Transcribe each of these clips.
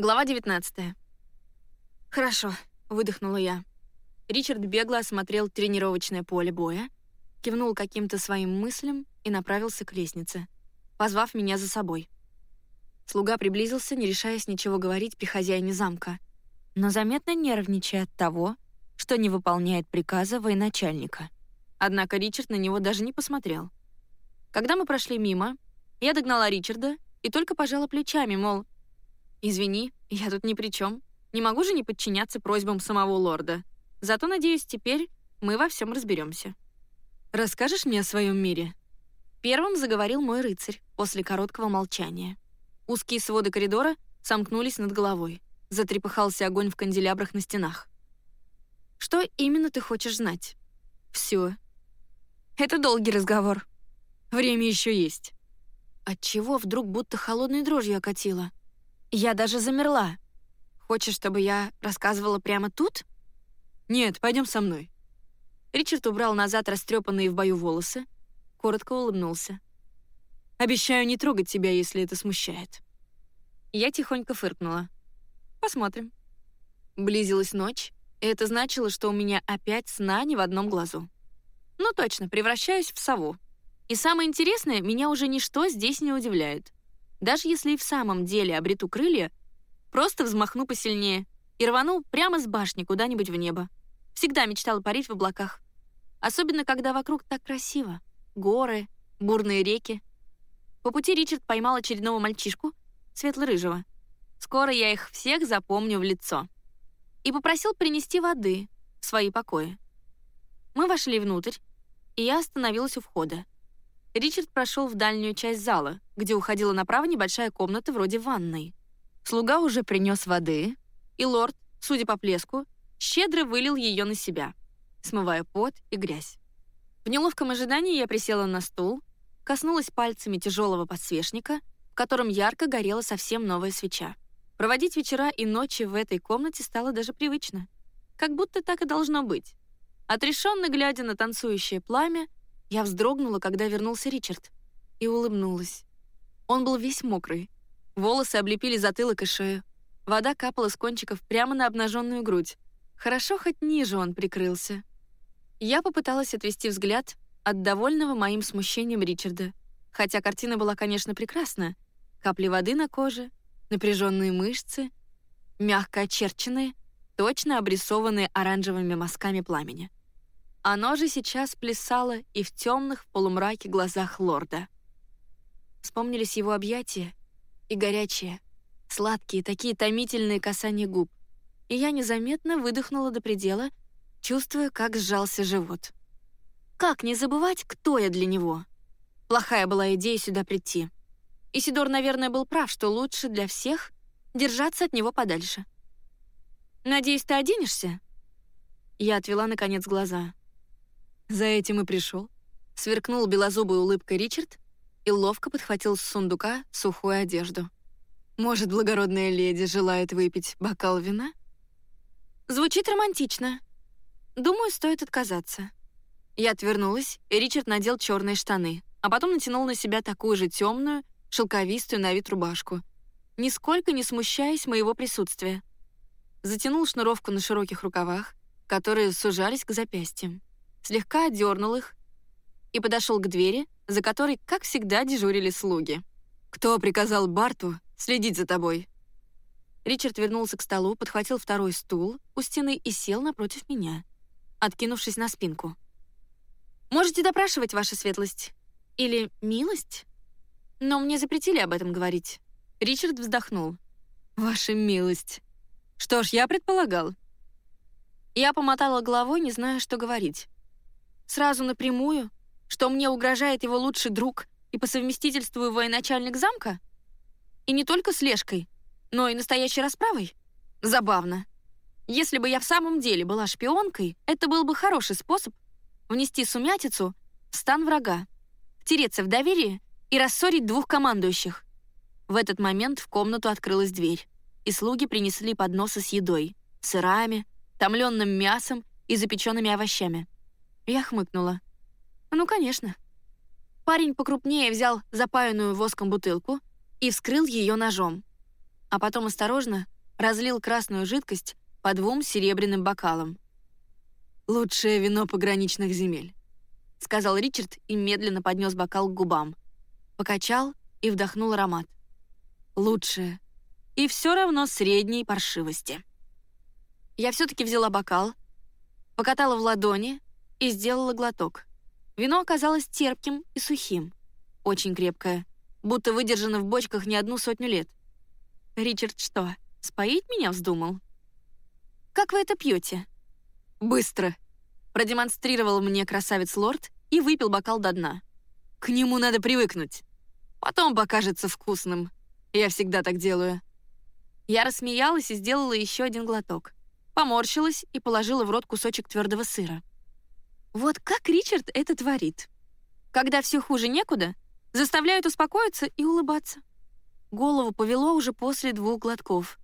Глава 19. «Хорошо», — выдохнула я. Ричард бегло осмотрел тренировочное поле боя, кивнул каким-то своим мыслям и направился к лестнице, позвав меня за собой. Слуга приблизился, не решаясь ничего говорить при хозяине замка, но заметно нервничая от того, что не выполняет приказа военачальника. Однако Ричард на него даже не посмотрел. Когда мы прошли мимо, я догнала Ричарда и только пожала плечами, мол, «Извини, я тут ни при чем. Не могу же не подчиняться просьбам самого лорда. Зато, надеюсь, теперь мы во всем разберемся. Расскажешь мне о своем мире?» Первым заговорил мой рыцарь после короткого молчания. Узкие своды коридора сомкнулись над головой. Затрепыхался огонь в канделябрах на стенах. «Что именно ты хочешь знать?» «Все». «Это долгий разговор. Время еще есть». Отчего вдруг будто холодной дрожью окатило? Я даже замерла. Хочешь, чтобы я рассказывала прямо тут? Нет, пойдем со мной. Ричард убрал назад растрепанные в бою волосы, коротко улыбнулся. Обещаю не трогать тебя, если это смущает. Я тихонько фыркнула. Посмотрим. Близилась ночь, и это значило, что у меня опять сна не в одном глазу. Ну точно, превращаюсь в сову. И самое интересное, меня уже ничто здесь не удивляет. Даже если и в самом деле обрету крылья, просто взмахну посильнее и рвану прямо с башни куда-нибудь в небо. Всегда мечтала парить в облаках. Особенно, когда вокруг так красиво. Горы, бурные реки. По пути Ричард поймал очередного мальчишку, светло-рыжего. Скоро я их всех запомню в лицо. И попросил принести воды в свои покои. Мы вошли внутрь, и я остановилась у входа. Ричард прошел в дальнюю часть зала, где уходила направо небольшая комната вроде ванной. Слуга уже принес воды, и лорд, судя по плеску, щедро вылил ее на себя, смывая пот и грязь. В неловком ожидании я присела на стул, коснулась пальцами тяжелого подсвечника, в котором ярко горела совсем новая свеча. Проводить вечера и ночи в этой комнате стало даже привычно. Как будто так и должно быть. Отрешенно глядя на танцующее пламя, я вздрогнула, когда вернулся Ричард, и улыбнулась. Он был весь мокрый. Волосы облепили затылок и шею. Вода капала с кончиков прямо на обнаженную грудь. Хорошо, хоть ниже он прикрылся. Я попыталась отвести взгляд от довольного моим смущением Ричарда. Хотя картина была, конечно, прекрасна. Капли воды на коже, напряженные мышцы, мягко очерченные, точно обрисованные оранжевыми мазками пламени. Оно же сейчас плясало и в темных в полумраке глазах лорда. Вспомнились его объятия и горячие, сладкие, такие томительные касания губ. И я незаметно выдохнула до предела, чувствуя, как сжался живот. Как не забывать, кто я для него? Плохая была идея сюда прийти. Исидор, наверное, был прав, что лучше для всех держаться от него подальше. «Надеюсь, ты оденешься?» Я отвела, наконец, глаза. За этим и пришел. Сверкнул белозубой улыбкой Ричард и ловко подхватил с сундука сухую одежду. Может, благородная леди желает выпить бокал вина? Звучит романтично. Думаю, стоит отказаться. Я отвернулась, и Ричард надел черные штаны, а потом натянул на себя такую же темную, шелковистую на вид рубашку, нисколько не смущаясь моего присутствия. Затянул шнуровку на широких рукавах, которые сужались к запястьям слегка отдернул их и подошел к двери, за которой, как всегда, дежурили слуги. «Кто приказал Барту следить за тобой?» Ричард вернулся к столу, подхватил второй стул у стены и сел напротив меня, откинувшись на спинку. «Можете допрашивать, ваша светлость. Или милость? Но мне запретили об этом говорить». Ричард вздохнул. «Ваша милость. Что ж, я предполагал». Я помотала головой, не зная, что говорить. Сразу напрямую? Что мне угрожает его лучший друг и по совместительству военачальник замка? И не только слежкой, но и настоящей расправой? Забавно. Если бы я в самом деле была шпионкой, это был бы хороший способ внести сумятицу в стан врага, втереться в доверие и рассорить двух командующих. В этот момент в комнату открылась дверь, и слуги принесли подносы с едой, сырами, томленным мясом и запеченными овощами. Я хмыкнула. «Ну, конечно». Парень покрупнее взял запаянную воском бутылку и вскрыл ее ножом. а потом осторожно разлил красную жидкость по двум серебряным бокалам. «Лучшее вино пограничных земель», — сказал Ричард и медленно поднес бокал к губам. Покачал и вдохнул аромат. «Лучшее. И все равно средней паршивости». Я все-таки взяла бокал, покатала в ладони и сделала глоток. Вино оказалось терпким и сухим. Очень крепкое, будто выдержано в бочках не одну сотню лет. Ричард что, споить меня вздумал? «Как вы это пьете?» «Быстро», — продемонстрировал мне красавец-лорд и выпил бокал до дна. «К нему надо привыкнуть. Потом покажется вкусным. Я всегда так делаю». Я рассмеялась и сделала еще один глоток. Поморщилась и положила в рот кусочек твердого сыра. Вот как Ричард это творит. Когда все хуже некуда, заставляют успокоиться и улыбаться. Голову повело уже после двух глотков.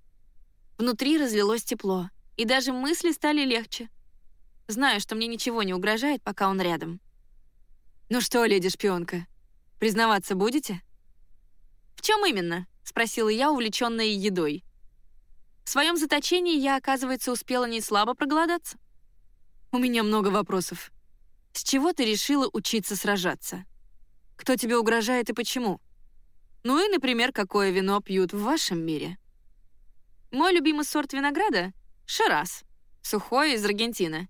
Внутри разлилось тепло, и даже мысли стали легче. Знаю, что мне ничего не угрожает, пока он рядом. «Ну что, леди-шпионка, признаваться будете?» «В чем именно?» — спросила я, увлеченная едой. В своем заточении я, оказывается, успела не слабо проголодаться. «У меня много вопросов. С чего ты решила учиться сражаться? Кто тебе угрожает и почему? Ну и, например, какое вино пьют в вашем мире? Мой любимый сорт винограда — Шираз, сухое из Аргентины.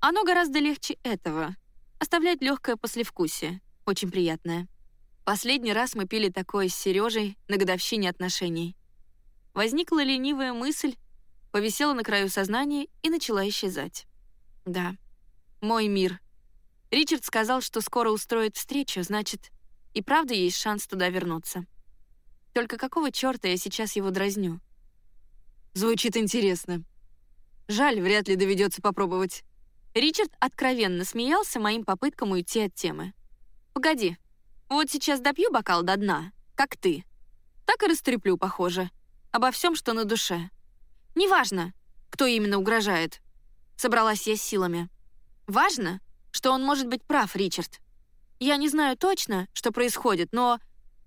Оно гораздо легче этого. Оставляет легкое послевкусие, очень приятное. Последний раз мы пили такое с Сережей на годовщине отношений. Возникла ленивая мысль, повисела на краю сознания и начала исчезать. Да, мой мир, Ричард сказал, что скоро устроит встречу, значит, и правда есть шанс туда вернуться. Только какого черта я сейчас его дразню? Звучит интересно. Жаль, вряд ли доведется попробовать. Ричард откровенно смеялся моим попыткам уйти от темы. «Погоди, вот сейчас допью бокал до дна, как ты. Так и растреплю, похоже, обо всем, что на душе. Неважно, кто именно угрожает. Собралась я силами. Важно, что он может быть прав, Ричард. Я не знаю точно, что происходит, но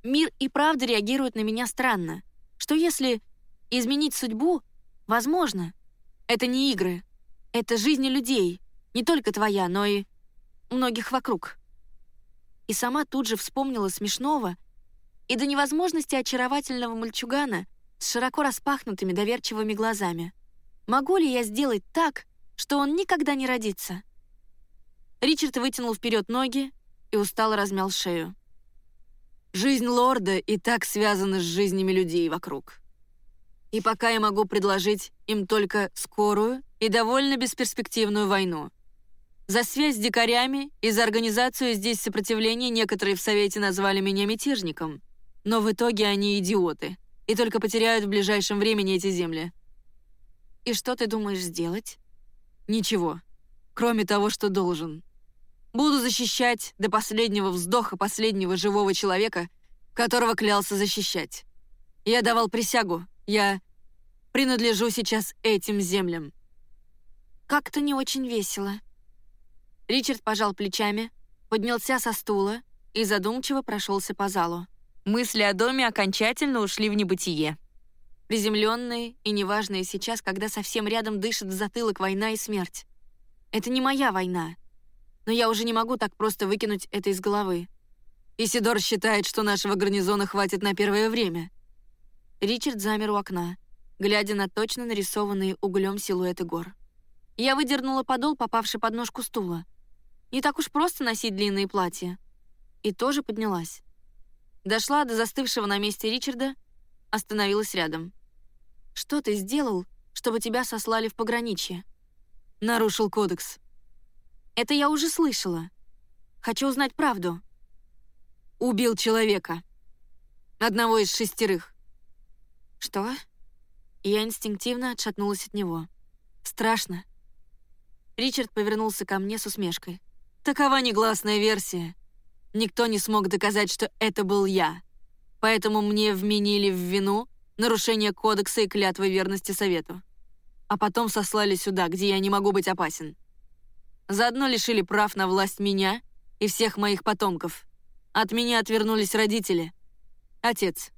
мир и правда реагирует на меня странно. Что если изменить судьбу возможно? Это не игры. Это жизни людей. Не только твоя, но и многих вокруг. И сама тут же вспомнила смешного и до невозможности очаровательного мальчугана с широко распахнутыми доверчивыми глазами. Могу ли я сделать так, что он никогда не родится? Ричард вытянул вперед ноги и устало размял шею. «Жизнь лорда и так связана с жизнями людей вокруг. И пока я могу предложить им только скорую и довольно бесперспективную войну. За связь с дикарями и за организацию здесь сопротивления некоторые в Совете назвали меня мятежником, но в итоге они идиоты и только потеряют в ближайшем времени эти земли». «И что ты думаешь сделать?» «Ничего, кроме того, что должен». Буду защищать до последнего вздоха последнего живого человека, которого клялся защищать. Я давал присягу. Я принадлежу сейчас этим землям. Как-то не очень весело. Ричард пожал плечами, поднялся со стула и задумчиво прошелся по залу. Мысли о доме окончательно ушли в небытие. Приземленные и неважные сейчас, когда совсем рядом дышит в затылок война и смерть. Это не моя война но я уже не могу так просто выкинуть это из головы. Исидор считает, что нашего гарнизона хватит на первое время. Ричард замер у окна, глядя на точно нарисованные углем силуэты гор. Я выдернула подол, попавший под ножку стула. Не так уж просто носить длинные платья. И тоже поднялась. Дошла до застывшего на месте Ричарда, остановилась рядом. «Что ты сделал, чтобы тебя сослали в пограничье?» «Нарушил кодекс», это я уже слышала. Хочу узнать правду. Убил человека. Одного из шестерых. Что? Я инстинктивно отшатнулась от него. Страшно. Ричард повернулся ко мне с усмешкой. Такова негласная версия. Никто не смог доказать, что это был я. Поэтому мне вменили в вину нарушение кодекса и клятвы верности совету. А потом сослали сюда, где я не могу быть опасен. Заодно лишили прав на власть меня и всех моих потомков. От меня отвернулись родители. Отец.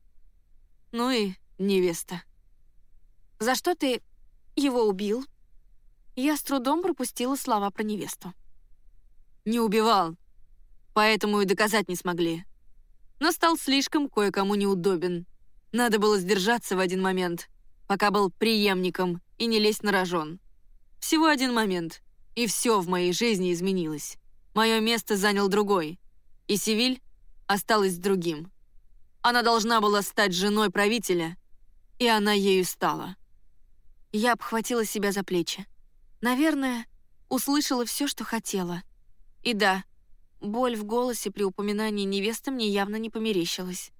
Ну и невеста. «За что ты его убил?» Я с трудом пропустила слова про невесту. «Не убивал, поэтому и доказать не смогли. Но стал слишком кое-кому неудобен. Надо было сдержаться в один момент, пока был преемником, и не лезть на рожон. Всего один момент, и все в моей жизни изменилось. Мое место занял другой, и Севиль осталась другим. Она должна была стать женой правителя, и она ею стала. Я обхватила себя за плечи. Наверное, услышала все, что хотела. И да, боль в голосе при упоминании невесты мне явно не померещилась.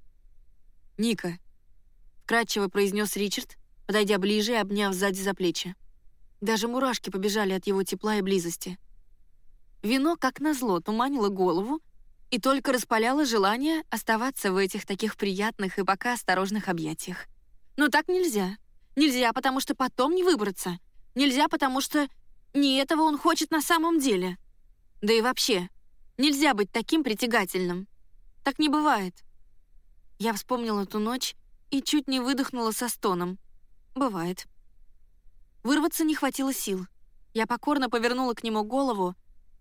«Ника», — вкратчиво произнес Ричард, подойдя ближе и обняв сзади за плечи. Даже мурашки побежали от его тепла и близости. Вино, как назло, туманило голову и только распаляло желание оставаться в этих таких приятных и пока осторожных объятиях. Но так нельзя. Нельзя, потому что потом не выбраться. Нельзя, потому что не этого он хочет на самом деле. Да и вообще, нельзя быть таким притягательным. Так не бывает. Я вспомнила ту ночь и чуть не выдохнула со стоном. Бывает. Вырваться не хватило сил. Я покорно повернула к нему голову,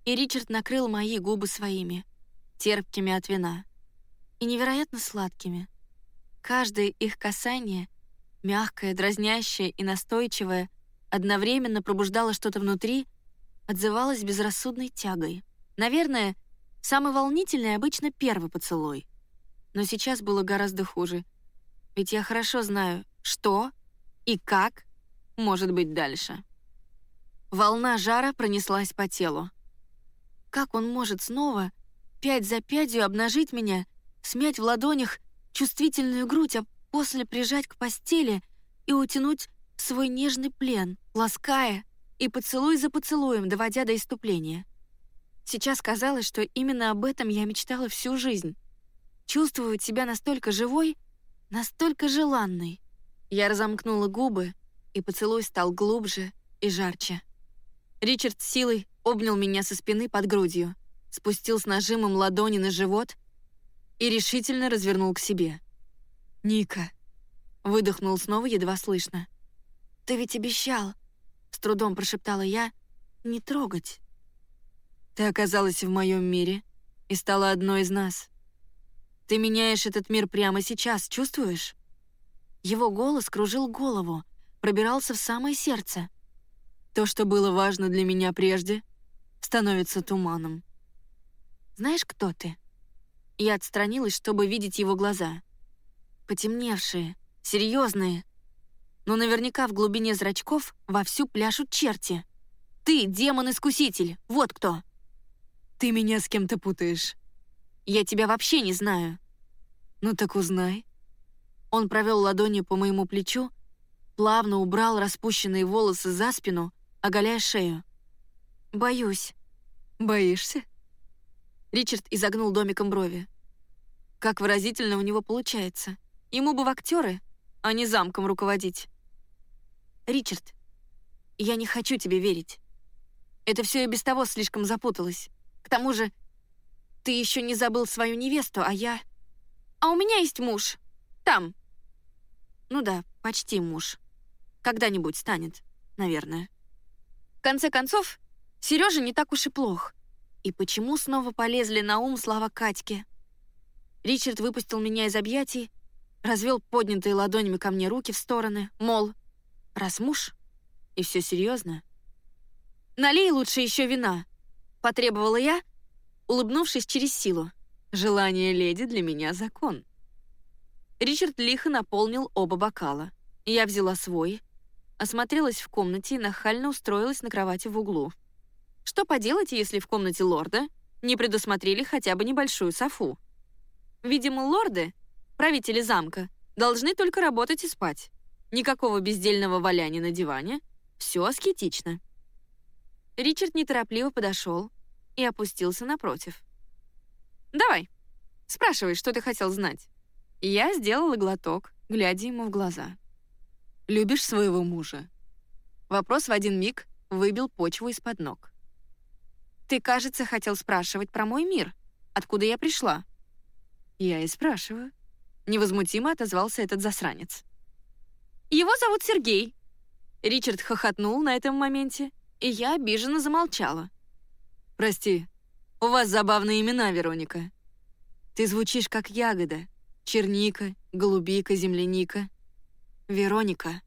и Ричард накрыл мои губы своими, терпкими от вина, и невероятно сладкими. Каждое их касание — мягкое, дразнящее и настойчивое, одновременно пробуждало что-то внутри, отзывалось безрассудной тягой. Наверное, самый волнительный обычно первый поцелуй. Но сейчас было гораздо хуже. Ведь я хорошо знаю, что и как может быть дальше. Волна жара пронеслась по телу. Как он может снова, пять за пятью, обнажить меня, смять в ладонях чувствительную грудь, а после прижать к постели и утянуть в свой нежный плен, лаская и поцелуй за поцелуем, доводя до иступления. Сейчас казалось, что именно об этом я мечтала всю жизнь. Чувствовать себя настолько живой, настолько желанной. Я разомкнула губы, и поцелуй стал глубже и жарче. Ричард силой обнял меня со спины под грудью, спустил с нажимом ладони на живот и решительно развернул к себе. «Ника!» — выдохнул снова едва слышно. «Ты ведь обещал!» — с трудом прошептала я. «Не трогать!» «Ты оказалась в моем мире и стала одной из нас. Ты меняешь этот мир прямо сейчас, чувствуешь?» Его голос кружил голову, пробирался в самое сердце. То, что было важно для меня прежде, становится туманом. «Знаешь, кто ты?» Я отстранилась, чтобы видеть его глаза потемневшие, серьезные. Но наверняка в глубине зрачков вовсю пляшут черти. Ты демон-искуситель, вот кто. Ты меня с кем-то путаешь. Я тебя вообще не знаю. Ну так узнай. Он провел ладонью по моему плечу, плавно убрал распущенные волосы за спину, оголяя шею. «Боюсь». «Боишься?» Ричард изогнул домиком брови. Как выразительно у него получается. Ему бы в актеры, а не замком руководить. Ричард, я не хочу тебе верить. Это все и без того слишком запуталось. К тому же, ты еще не забыл свою невесту, а я... А у меня есть муж. Там. Ну да, почти муж. Когда-нибудь станет, наверное. В конце концов, Сережа не так уж и плох. И почему снова полезли на ум слова Катьки? Ричард выпустил меня из объятий, развел поднятые ладонями ко мне руки в стороны, мол, раз муж, и все серьезно. «Налей лучше еще вина», — потребовала я, улыбнувшись через силу. «Желание леди для меня закон». Ричард лихо наполнил оба бокала. Я взяла свой, осмотрелась в комнате и нахально устроилась на кровати в углу. Что поделать, если в комнате лорда не предусмотрели хотя бы небольшую софу? Видимо, лорды правители замка, должны только работать и спать. Никакого бездельного валяния на диване. Все аскетично. Ричард неторопливо подошел и опустился напротив. «Давай, спрашивай, что ты хотел знать». Я сделала глоток, глядя ему в глаза. «Любишь своего мужа?» Вопрос в один миг выбил почву из-под ног. «Ты, кажется, хотел спрашивать про мой мир. Откуда я пришла?» «Я и спрашиваю. Невозмутимо отозвался этот засранец. Его зовут Сергей». Ричард хохотнул на этом моменте, и я обиженно замолчала. «Прости, у вас забавные имена, Вероника. Ты звучишь как ягода. Черника, голубика, земляника. Вероника».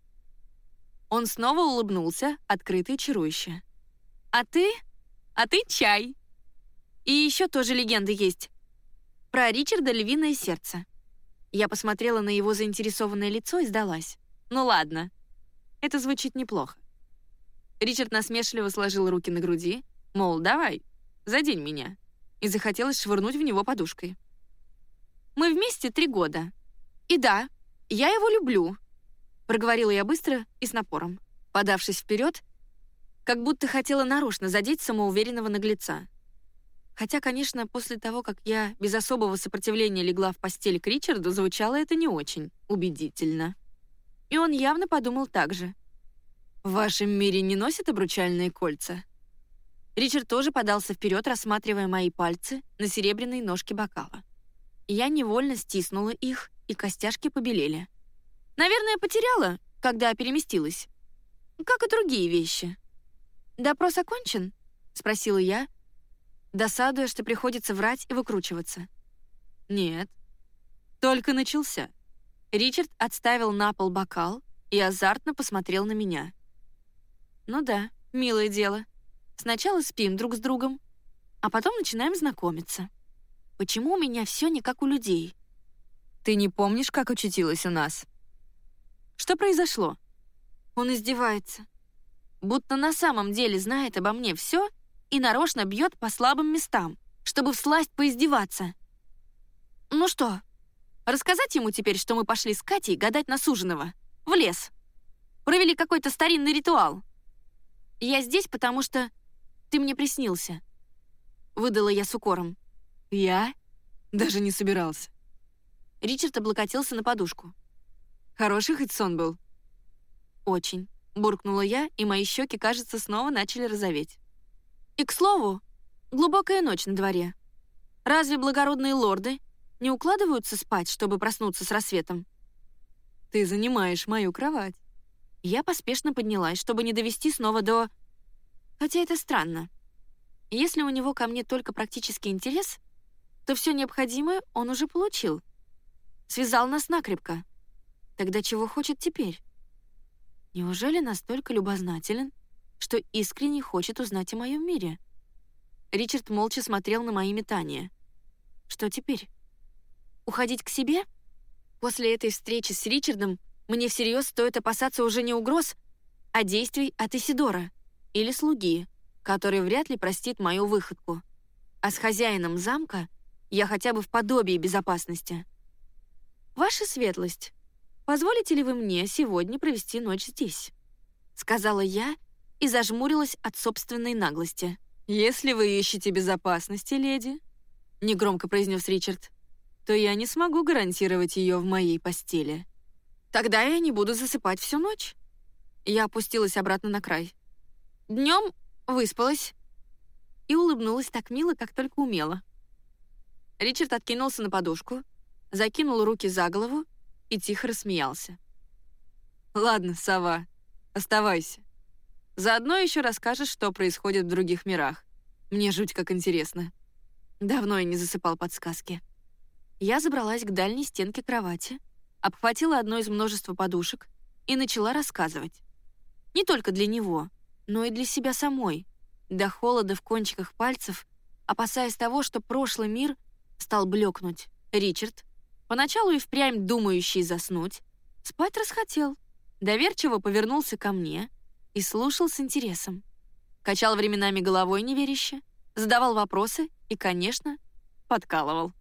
Он снова улыбнулся, открыто и чарующе. «А ты? А ты чай!» И еще тоже легенда есть. Про Ричарда «Львиное сердце». Я посмотрела на его заинтересованное лицо и сдалась. «Ну ладно, это звучит неплохо». Ричард насмешливо сложил руки на груди, мол, давай, задень меня, и захотелось швырнуть в него подушкой. «Мы вместе три года. И да, я его люблю», — проговорила я быстро и с напором, подавшись вперед, как будто хотела нарочно задеть самоуверенного наглеца. Хотя, конечно, после того, как я без особого сопротивления легла в постель к Ричарду, звучало это не очень убедительно. И он явно подумал так же. «В вашем мире не носят обручальные кольца?» Ричард тоже подался вперед, рассматривая мои пальцы на серебряной ножке бокала. Я невольно стиснула их, и костяшки побелели. Наверное, потеряла, когда переместилась. Как и другие вещи. «Допрос окончен?» — спросила я, досадуя, что приходится врать и выкручиваться. «Нет, только начался». Ричард отставил на пол бокал и азартно посмотрел на меня. «Ну да, милое дело. Сначала спим друг с другом, а потом начинаем знакомиться. Почему у меня все не как у людей?» «Ты не помнишь, как очутилась у нас?» «Что произошло?» Он издевается. Будто на самом деле знает обо мне все и нарочно бьет по слабым местам, чтобы всласть поиздеваться. Ну что, рассказать ему теперь, что мы пошли с Катей гадать на суженого? В лес. Провели какой-то старинный ритуал. Я здесь, потому что ты мне приснился. Выдала я с укором. Я? Даже не собирался. Ричард облокотился на подушку. Хороший хоть сон был? Очень. Буркнула я, и мои щеки, кажется, снова начали розоветь. И, к слову, глубокая ночь на дворе. Разве благородные лорды не укладываются спать, чтобы проснуться с рассветом? Ты занимаешь мою кровать. Я поспешно поднялась, чтобы не довести снова до... Хотя это странно. Если у него ко мне только практический интерес, то все необходимое он уже получил. Связал нас накрепко. Тогда чего хочет теперь? Неужели настолько любознателен, что искренне хочет узнать о моем мире. Ричард молча смотрел на мои метания. Что теперь? Уходить к себе? После этой встречи с Ричардом мне всерьез стоит опасаться уже не угроз, а действий от Исидора или слуги, который вряд ли простит мою выходку. А с хозяином замка я хотя бы в подобии безопасности. «Ваша светлость, позволите ли вы мне сегодня провести ночь здесь?» — сказала я, — и зажмурилась от собственной наглости. «Если вы ищете безопасности, леди», — негромко произнес Ричард, «то я не смогу гарантировать ее в моей постели». «Тогда я не буду засыпать всю ночь». Я опустилась обратно на край. Днем выспалась и улыбнулась так мило, как только умела. Ричард откинулся на подушку, закинул руки за голову и тихо рассмеялся. «Ладно, сова, оставайся. Заодно еще расскажешь, что происходит в других мирах. Мне жуть как интересно. Давно я не засыпал подсказки. Я забралась к дальней стенке кровати, обхватила одно из множества подушек и начала рассказывать. Не только для него, но и для себя самой, до холода в кончиках пальцев, опасаясь того, что прошлый мир стал блекнуть. Ричард, поначалу и впрямь думающий заснуть, спать расхотел, доверчиво повернулся ко мне — и слушал с интересом. Качал временами головой неверяще, задавал вопросы и, конечно, подкалывал.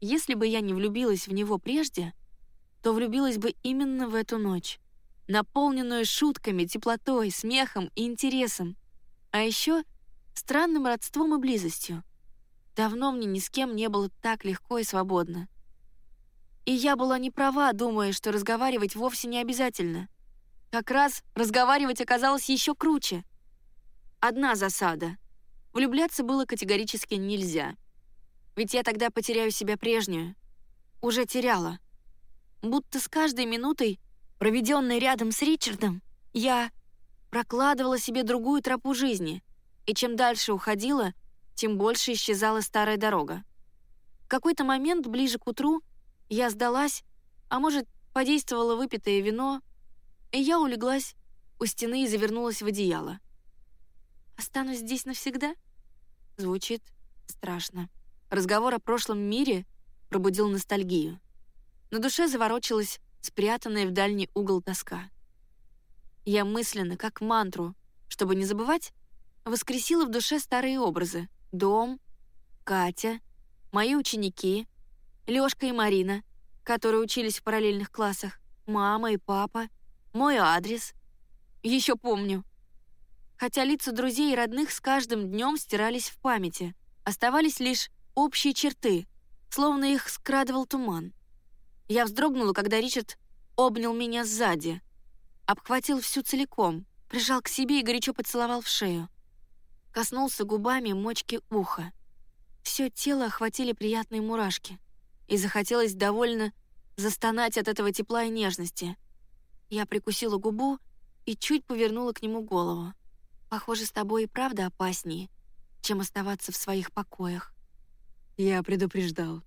Если бы я не влюбилась в него прежде, то влюбилась бы именно в эту ночь, наполненную шутками, теплотой, смехом и интересом, а еще странным родством и близостью. Давно мне ни с кем не было так легко и свободно. И я была не права, думая, что разговаривать вовсе не обязательно. Как раз разговаривать оказалось еще круче. Одна засада. Влюбляться было категорически нельзя. Ведь я тогда потеряю себя прежнюю. Уже теряла. Будто с каждой минутой Проведенный рядом с Ричардом, я прокладывала себе другую тропу жизни, и чем дальше уходила, тем больше исчезала старая дорога. В какой-то момент, ближе к утру, я сдалась, а может, подействовало выпитое вино, и я улеглась у стены и завернулась в одеяло. «Останусь здесь навсегда?» Звучит страшно. Разговор о прошлом мире пробудил ностальгию. На душе заворочилась спрятанная в дальний угол тоска. Я мысленно, как мантру, чтобы не забывать, воскресила в душе старые образы. Дом, Катя, мои ученики, Лёшка и Марина, которые учились в параллельных классах, мама и папа, мой адрес. Еще помню. Хотя лица друзей и родных с каждым днем стирались в памяти, оставались лишь общие черты, словно их скрадывал туман. Я вздрогнула, когда Ричард обнял меня сзади, обхватил всю целиком, прижал к себе и горячо поцеловал в шею. Коснулся губами мочки уха. Все тело охватили приятные мурашки, и захотелось довольно застонать от этого тепла и нежности. Я прикусила губу и чуть повернула к нему голову. «Похоже, с тобой и правда опаснее, чем оставаться в своих покоях». Я предупреждал.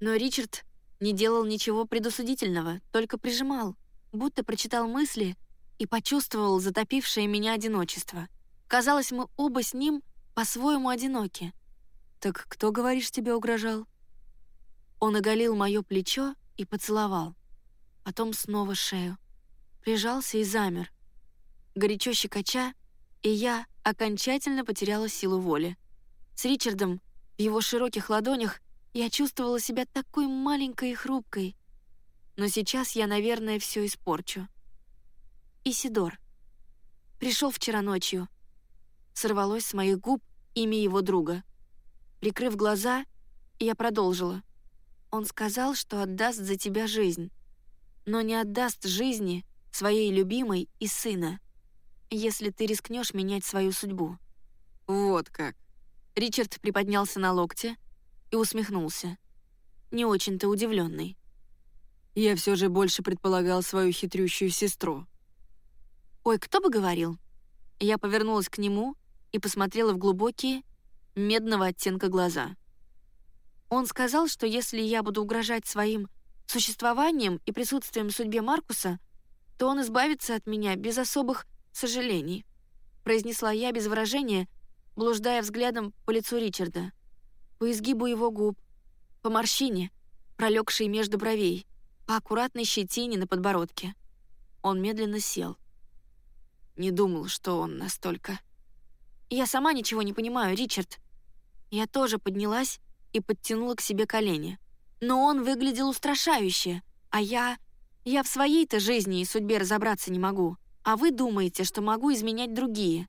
Но Ричард не делал ничего предусудительного, только прижимал, будто прочитал мысли и почувствовал затопившее меня одиночество. Казалось, мы оба с ним по-своему одиноки. «Так кто, говоришь, тебе угрожал?» Он оголил мое плечо и поцеловал. Потом снова шею. Прижался и замер. Горячо щекоча, и я окончательно потеряла силу воли. С Ричардом в его широких ладонях я чувствовала себя такой маленькой и хрупкой. Но сейчас я, наверное, все испорчу. Исидор. Пришел вчера ночью. Сорвалось с моих губ имя его друга. Прикрыв глаза, я продолжила. Он сказал, что отдаст за тебя жизнь, но не отдаст жизни своей любимой и сына, если ты рискнешь менять свою судьбу. Вот как. Ричард приподнялся на локте, и усмехнулся. Не очень-то удивленный. Я все же больше предполагал свою хитрющую сестру. «Ой, кто бы говорил?» Я повернулась к нему и посмотрела в глубокие, медного оттенка глаза. Он сказал, что если я буду угрожать своим существованием и присутствием судьбе Маркуса, то он избавится от меня без особых сожалений, произнесла я без выражения, блуждая взглядом по лицу Ричарда по изгибу его губ, по морщине, пролегшей между бровей, по аккуратной щетине на подбородке. Он медленно сел. Не думал, что он настолько... Я сама ничего не понимаю, Ричард. Я тоже поднялась и подтянула к себе колени. Но он выглядел устрашающе, а я... Я в своей-то жизни и судьбе разобраться не могу. А вы думаете, что могу изменять другие?»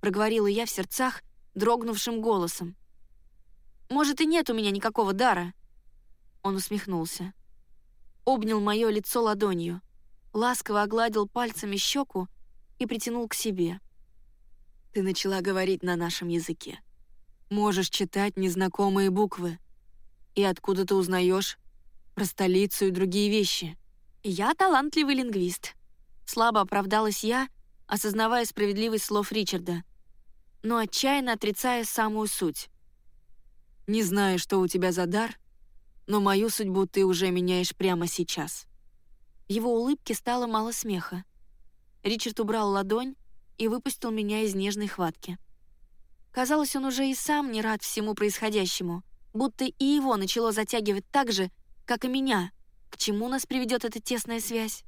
Проговорила я в сердцах дрогнувшим голосом. Может, и нет у меня никакого дара». Он усмехнулся. Обнял мое лицо ладонью, ласково огладил пальцами щеку и притянул к себе. «Ты начала говорить на нашем языке. Можешь читать незнакомые буквы. И откуда ты узнаешь про столицу и другие вещи?» «Я талантливый лингвист», — слабо оправдалась я, осознавая справедливость слов Ричарда, но отчаянно отрицая самую суть. Не знаю, что у тебя за дар, но мою судьбу ты уже меняешь прямо сейчас». В его улыбке стало мало смеха. Ричард убрал ладонь и выпустил меня из нежной хватки. Казалось, он уже и сам не рад всему происходящему, будто и его начало затягивать так же, как и меня. К чему нас приведет эта тесная связь?